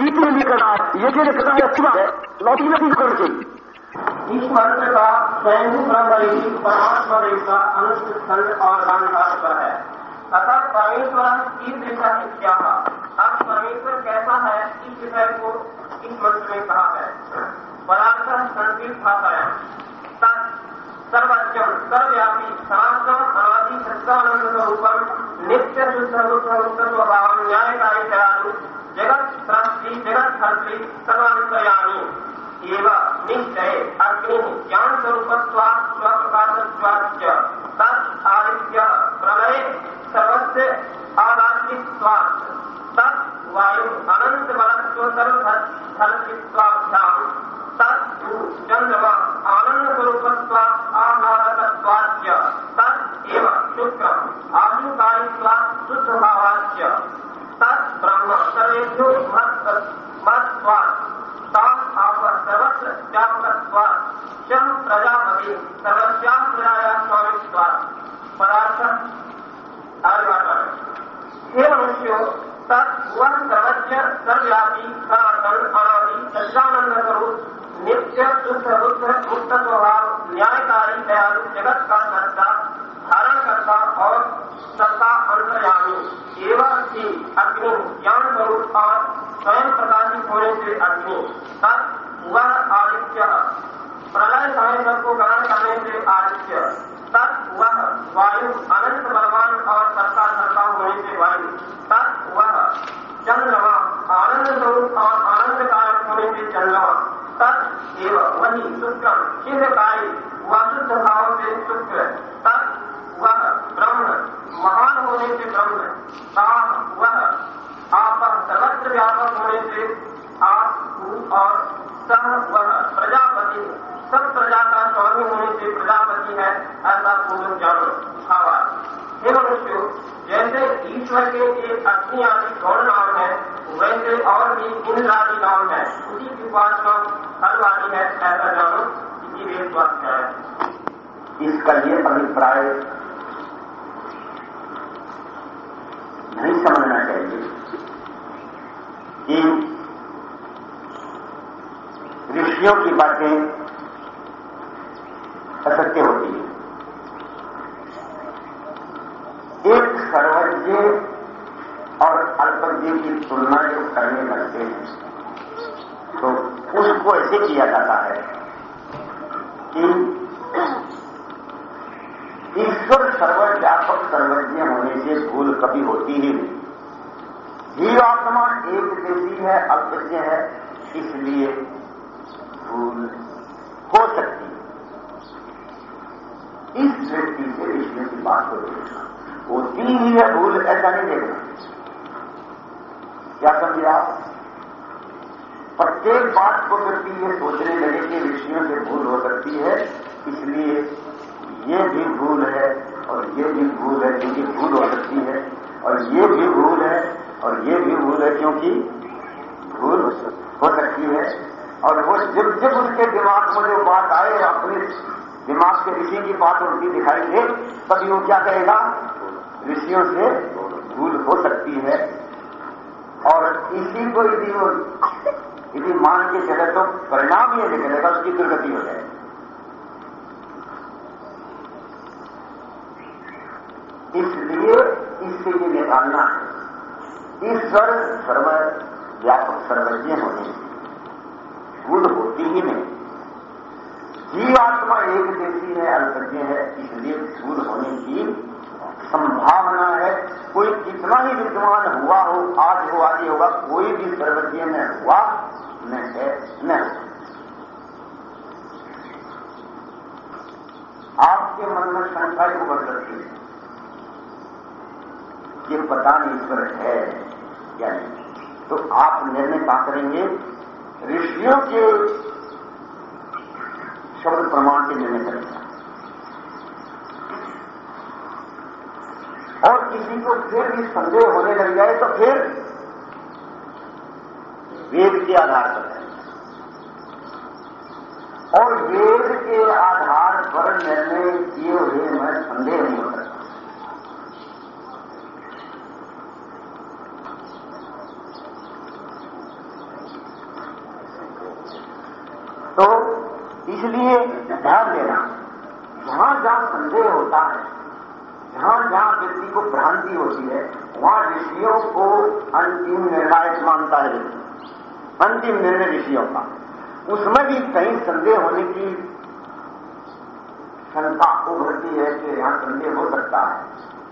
कीर्ति निकला ये जो निकला है अच्छी बात है, लौटी नहीं करनी चाहिए इस मंत्र का स्वयं परमात्मा का अनुष्ठित खंड और गान है। अतः परमेश्वर की दिशा क्या अब परमेश्वर कैसा है इस विषय को इस मंत्र में कहा है। पदार्थ संस्कृत भाषाया सर्वज्ञम, सर्वव्यापी सनातन अनादि सत्तानंद स्वरूपम, नित्य शुद्ध रुद्ध स्वभाव न्यायकारी जगत सृष्टि जगत हर्त्री सर्वांतयामी एवं निश्चय अग्नि ज्ञान स्वप्रकाशत्वाच्च तत् आदित्य प्रलय सर्वस्य आरात्मित्वात् तत् वायु अनंत बलत्व सर्वधर्मित्वाभ्याम तत् चंद्रमा आनंद स्वरूपत्वात् आह्लादकत्वाच्च तत् एव शुक्रम आयुकारित्वात् शुद्ध भावाच्च तत् ब्रह्म सर्वेभ्यो महत्वात् आप सर्वत्र व्यापकत्वात् शम प्रजापति सर्वस्या प्रजाया स्वामित्वात् पदार्थ हे मनुष्यो तत् वह नित्य शुद्ध न्यायकारी जगत सत्ता एवं अग्नि ज्ञान और स्वयं प्रकाशित होने से अग्नि। समय ग्रहण करने आदित्य। तत् वह वायु, अनंत बलवान और कर्ता धरता होने से वायु। तत् वह चंद्रमा। आनंद स्वरूप और आनंद कारक होने से चलना। तत् एवं वही शुक्र चिन्हकारी वह शुद्ध भाव से शुक्र तत् वह ब्रह्म महान होने से ब्रह्म ताप वह आप सर्वत्र व्यापक होने से आप और सह वह प्रजापति सब प्रजा का स्वामी होने से प्रजापति है ऐसा पूर्ण जानो भावार्थ हे मनुष्य जैसे ईश्वर के एक अग्नि आदि गौण नाम है वैसे और भी इंद्र आदि नाम है इसका ये अभिप्राय नहीं समझना चाहिए कि ऋषियों की बातें असत्य होती है। एक सर्वज्ञ और अल्पज्ञ की तुलना जो करने लगते हैं उसको किया जाता है कि ईश्वर सर्वव्यापक सर्वज्ञ होने से भूल कभी होती ही नहीं। जीवात्मा एक देशी है अल्पज्ञ है, इसलिए भूल हो सकती है। इस व्यक्ति से ईश्वर की बात को देखना। होती ही है, भूल ऐसा नहीं देखना। क्या समझे आप? प्रत्येक बात को व्यक्ति ये सोचने लगे कि ऋषियों से भूल हो सकती है, इसलिए ये भी भूल है और ये भी भूल है क्योंकि भूल हो सकती है। और ये भी भूल है और ये भी भूल है क्योंकि भूल हो सकती है। और वो जब जब उनके दिमाग में जो बात आए, अपने दिमाग के ऋषि की बात उनकी दिखाई दे, तभी वो क्या कहेगा? ऋषियों से भूल हो सकती है। और इसी को यदि वो यदि मान के चले तो परिणाम ये निकलेगा उसकी दुर्गति हो जाएगी। इसलिए इससे ये निकालना है। ईश्वर सर्व व्यापक सर्वज्ञ होने भूल होती ही नहीं। जीवात्मा एक देशी है, अल्पज्ञ है, इसलिए भूल होने की संभावना है। कोई कितना ही विद्वान हुआ हो आज हो आदि होगा, कोई भी सर्वज्ञ में हुआ न है न आपके मन में शंका को बढ़ सकती है ये पता नहीं ईश्वर है या नहीं। तो आप निर्णय पा करेंगे, ऋषियों के शब्द प्रमाण के निर्णय करेंगे। किसी को फिर भी संदेह होने लग जाए तो फिर वेद के आधार पर और वेद के आधार पर निर्णय किए हुए मैं संदेह नहीं हो सकता तो इसलिए ध्यान देना, जहाँ जहाँ संदेह होता है जहाँ जहाँ व्यक्ति को भ्रांति होती है, वहाँ ऋषियों को अंतिम निर्णायक मानता है। व्यक्ति अंतिम निर्णय ऋषियों का। उसमें भी कहीं संदेह होने की शंका उभरती है कि यहाँ संदेह हो सकता है।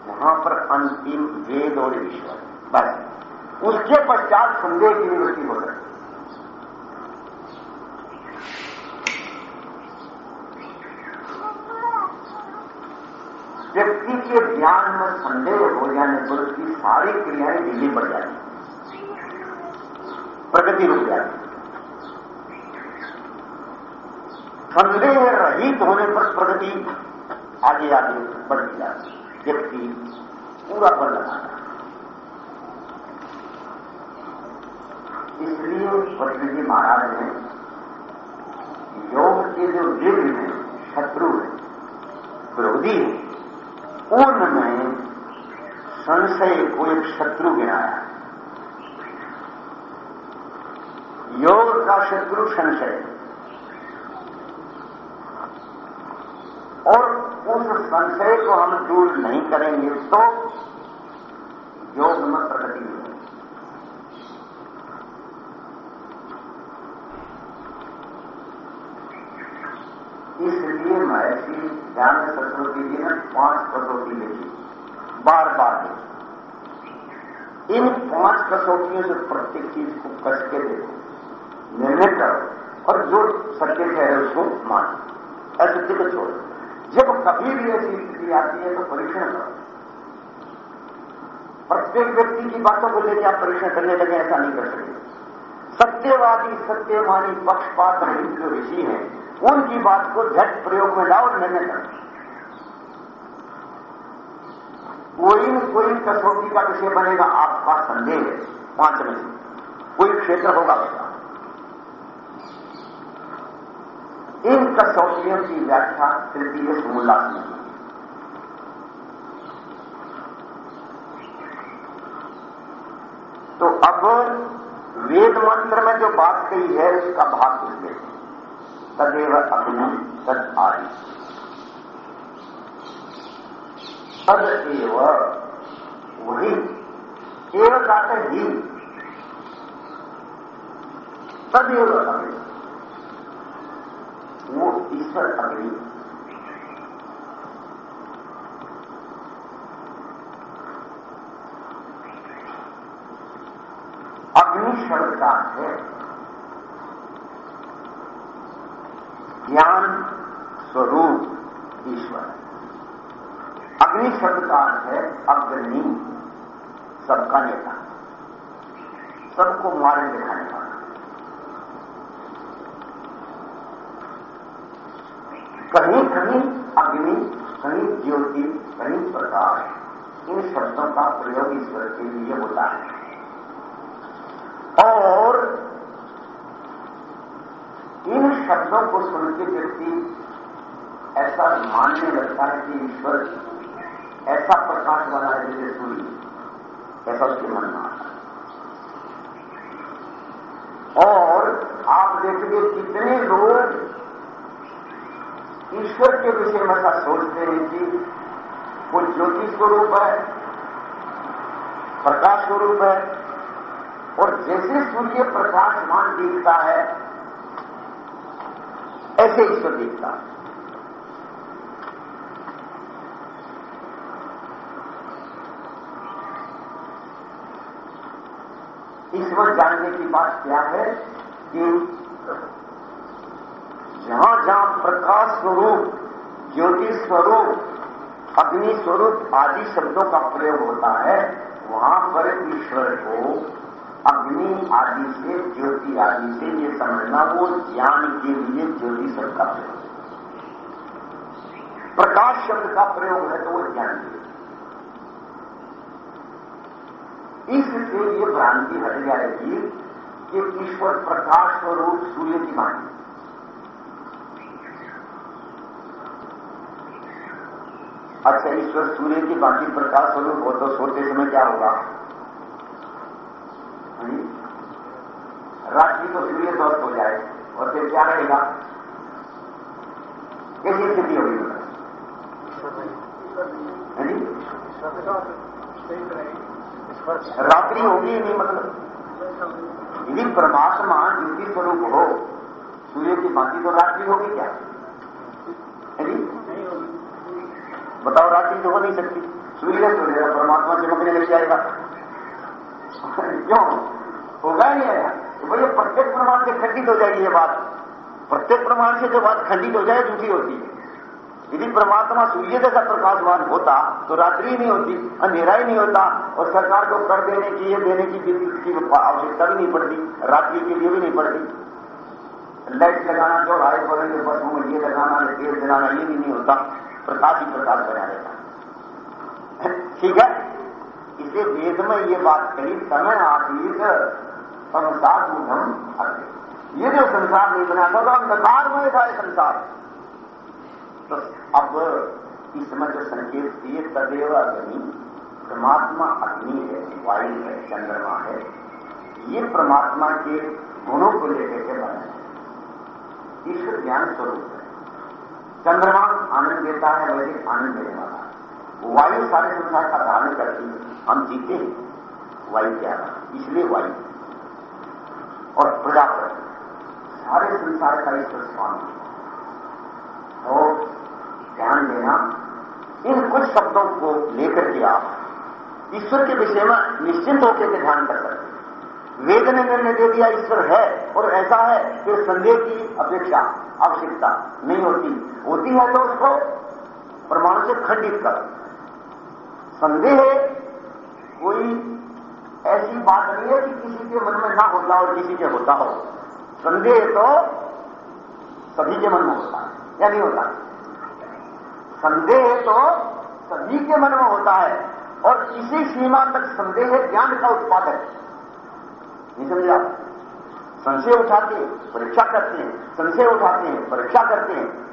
वहाँ पर अंतिम वेद और ईश्वर। बस। उसके पश्चात संदेह की निवृत्ति हो सकती व्यक्ति के ज्ञान में संदेह हो जाने पर उसकी सारी क्रियाएँ ढीली पड़ जाती प्रगति रुक जाती संदेह रहित होने पर प्रगति आगे आगे बढ़ती जाती व्यक्ति पूरा बल लगाता इसलिए पत्नी महाराज ने योग के जो विघ्न हैं, शत्रु हैं, विरोधी हैं उनमें संशय को एक शत्रु गिनाया योग का शत्रु संशय। और उस संशय को हम दूर नहीं करेंगे तो योग में प्रगति नहीं इसलिए महर्षि ज्ञान सरस्वती जी ने पाँच कसौटी लिखी बार बार लिखी इन पाँच कसौटियों से प्रत्येक चीज़ को कस के देखो, निर्णय करो, और जो सत्य है उसको मानो। असत्य को छोड़ो। जब कभी भी ऐसी स्थिति आती है तो परीक्षण करो। प्रत्येक व्यक्ति की बातों को लेकर आप परीक्षण करने लगे, ऐसा नहीं कर सकते। सत्यवादी, सत्यमानी पक्षपात जो ऋषि हैं उनकी बात को झट प्रयोग में लाओ निर्णय करो कोई कोई कसौटी का विषय बनेगा, आपका संदेह है पाँच में कोई क्षेत्र होगा बेटा इन कसौटियों की व्याख्या तृतीय समोल्लास में तो अब वेद मंत्र में जो बात कही है, उसका भाग कुछ तदेव अग्नि तद आदि एव वही। एव कहते ही तदेव अग्नि। वो ईश्वर अग्नि। अग्नि शब्द का है। ज्ञान स्वरूप ईश्वर। अग्नि शब्द का अर्थ है अग्नि, सबका नेता। सबको मारे दिखाने वाला कहीं कहीं अग्नि, कहीं ज्योति, कहीं प्रकाश, इन शब्दों का प्रयोग ईश्वर के लिए होता है। और शब्दों को सुन के व्यक्ति ऐसा मानने लगता है कि ईश्वर ऐसा प्रकाश वाला है जैसे सूर्य ऐसा उसके मन में आता और आप देखेंगे कितने लोग ईश्वर के विषय में ऐसा सोचते हैं कि वो ज्योति स्वरूप है, प्रकाश स्वरूप है, और जैसे सूर्य प्रकाशमान दिखता है ऐसे ईश्वर देखता है ईश्वर जानने की बात क्या है कि जहाँ जहाँ प्रकाश स्वरूप, ज्योति स्वरूप, अग्नि स्वरूप आदि शब्दों का प्रयोग होता है, वहाँ पर ईश्वर को अग्नि आदि से, ज्योति आदि से ये समझना वो ज्ञान के लिए ज्योति शब्द का प्रयोग प्रकाश शब्द का प्रयोग है तो वो ज्ञान के इससे ये भ्रांति हट जाएगी कि ईश्वर प्रकाश स्वरूप सूर्य की वाणी। अच्छा ईश्वर सूर्य की बाकी प्रकाश स्वरूप हो तो सोते समय क्या होगा? रात्रि को सूर्य दोस्त हो जाए और फिर क्या रहेगा? कैसी स्थिति होगी? रात्रि होगी ही नहीं मतलब। यदि परमात्मा ज्योति स्वरूप हो, सूर्य की भांति तो रात्रि होगी क्या? बताओ, रात्रि तो हो नहीं सकती। सूर्य सूर्य परमात्मा चमकने लग जाएगा क्यों? होगा ही तो भैया प्रत्येक प्रमाण से खंडित हो जाएगी ये बात। प्रत्येक प्रमाण से जो बात खंडित हो जाए, झूठी होती है। यदि परमात्मा सूर्य जैसा प्रकाशवान होता तो रात्रि नहीं होती, अंधेरा ही नहीं होता, और सरकार को कर देने की, ये देने की आवश्यकता भी नहीं पड़ती, रात्रि के लिए भी नहीं पड़ती। लाइट लगाना जो हाई बोलेंगे बसों में ये लगाना तेल जलाना, ये भी नहीं होता। प्रकाश ही प्रकाश बना रहता। ठीक है? इसे वेद में ये बात कही, समय आतीत संसार मूढ़म ये जो संसार नहीं बना था तो में था संसार। तो अब इसमें जो संकेत दिए, तदेव अग्नि, परमात्मा अग्नि है, वायु है, चंद्रमा है, ये परमात्मा के गुणों को लेकर के बने ईश्वर ज्ञान स्वरूप है। चंद्रमा आनंद देता है वैसे आनंद देने वाला है। वायु सारे संसार का धारण करती है हम जीते हैं। वायु क्या इसलिए वायु। और प्रजापति सारे संसार का ईश्वर स्वामी और ध्यान देना, इन कुछ शब्दों को लेकर के आप ईश्वर के विषय में निश्चिंत होकर के ध्यान कर सकते वेद ने निर्णय दे दिया, ईश्वर है और ऐसा है कि संदेह की अपेक्षा आवश्यकता नहीं होती। होती है तो उसको प्रमाण से खंडित कर। संदेह कोई ऐसी बात नहीं है कि किसी के मन में ना होता और किसी के होता हो। संदेह तो सभी के मन में होता है, या नहीं होता? संदेह तो सभी के मन में होता है, और इसी सीमा तक संदेह ज्ञान का उत्पादक नहीं समझे आप? संशय उठाते हैं, परीक्षा करते हैं, संशय उठाते हैं, परीक्षा करते हैं,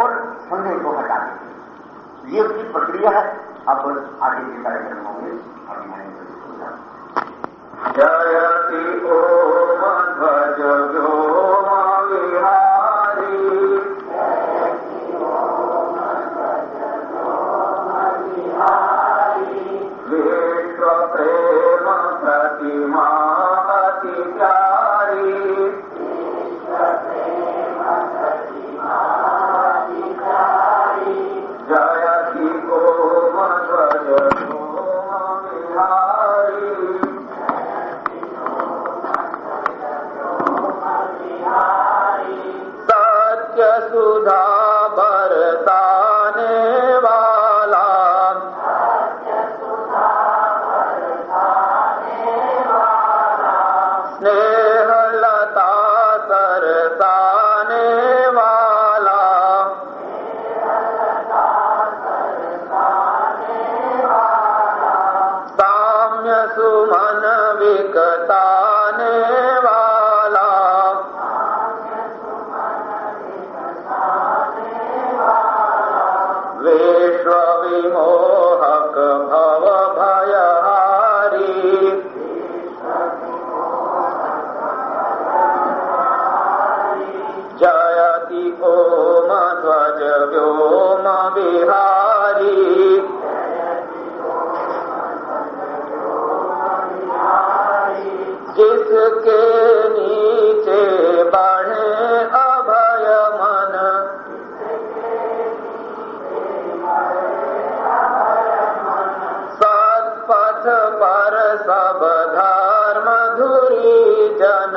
और संदेह को हटा देते हैं। ये उसकी प्रक्रिया है। अब आगे के कार्यक्रम होंगे अभी मैंने जयति ओम पर सब धार मधुरी जन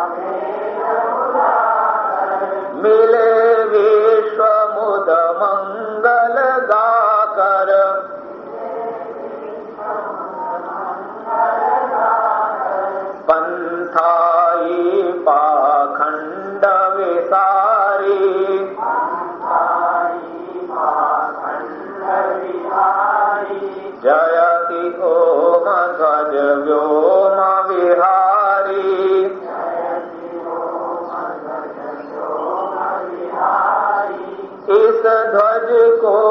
इस ध्वज को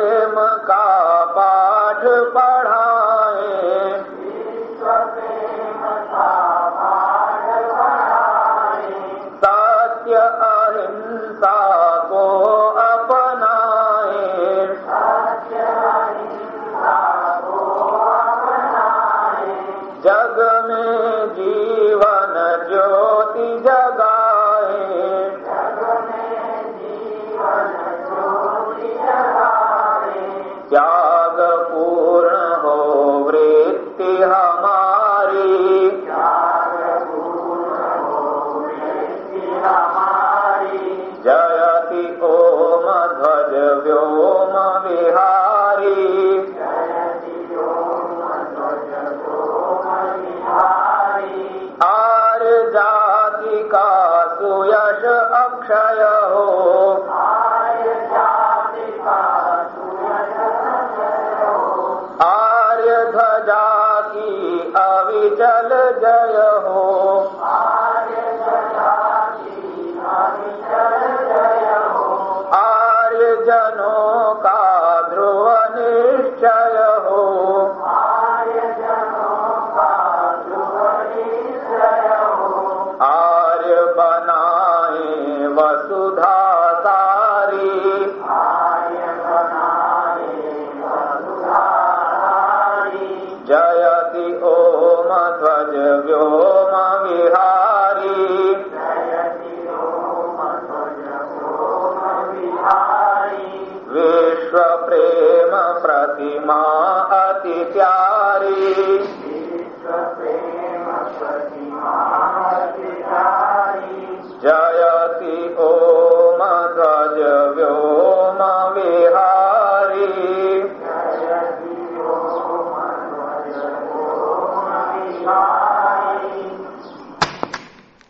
यश अक्षय हो